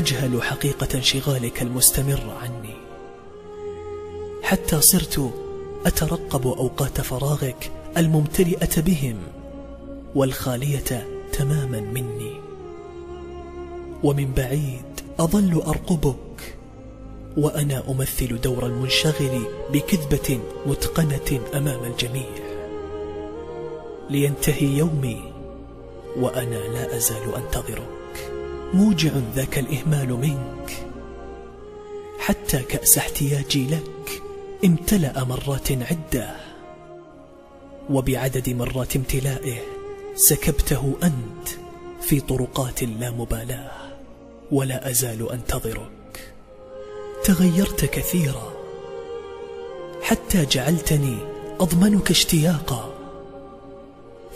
أجهل حقيقة انشغالك المستمر عني. حتى صرت أترقب أوقات فراغك الممتلئة بهم والخالية تماما مني. ومن بعيد أظل أرقبك وأنا أمثل دور المنشغل بكذبة متقنة أمام الجميع. لينتهي يومي وأنا لا أزال أنتظرك. موجع ذاك الإهمال منك. حتى كأس احتياجي لك امتلأ مرات عدة وبعدد مرات امتلائه سكبته أنت في طرقات لا مبالاة ولا أزال أنتظرك. تغيرت كثيرا حتى جعلتني أضمنك اشتياقا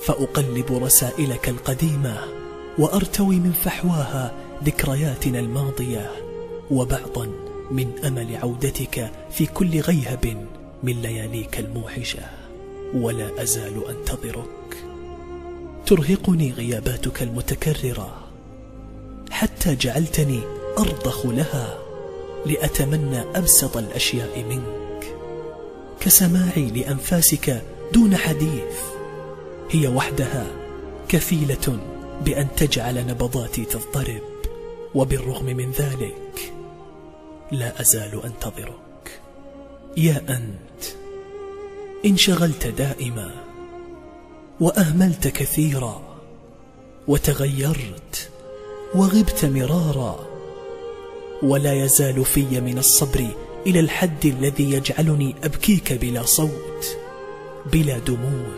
فأقلب رسائلك القديمة وأرتوي من فحواها ذكرياتنا الماضية وبعضا من أمل عودتك في كل غيهب من لياليك الموحشة. ولا أزال أنتظرك. ترهقني غياباتك المتكررة حتى جعلتني أرضخ لها لأتمنى أبسط الأشياء منك. كسماعي لأنفاسك دون حديث هي وحدها كفيلة بأن تجعل نبضاتي تضطرب وبالرغم من ذلك لا أزال أنتظرك. يا أنت انشغلت دائما وأهملت كثيرا وتغيرت وغبت مرارا ولا يزال في من الصبر إلى الحد الذي يجعلني أبكيك بلا صوت بلا دموع.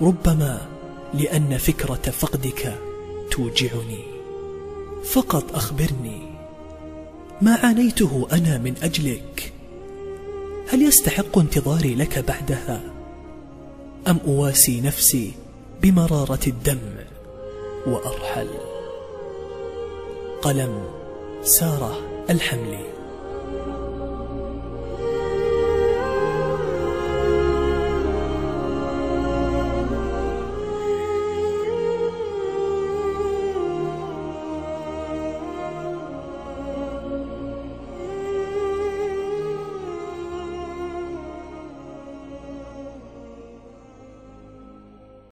ربما لأن فكرة فقدك توجعني. فقط أخبرني ما عانيته أنا من أجلك؟ هل يستحق انتظاري لك بعدها؟ أم أواسي نفسي بمرارة الدمع وأرحل؟ قلم سارة الحملي.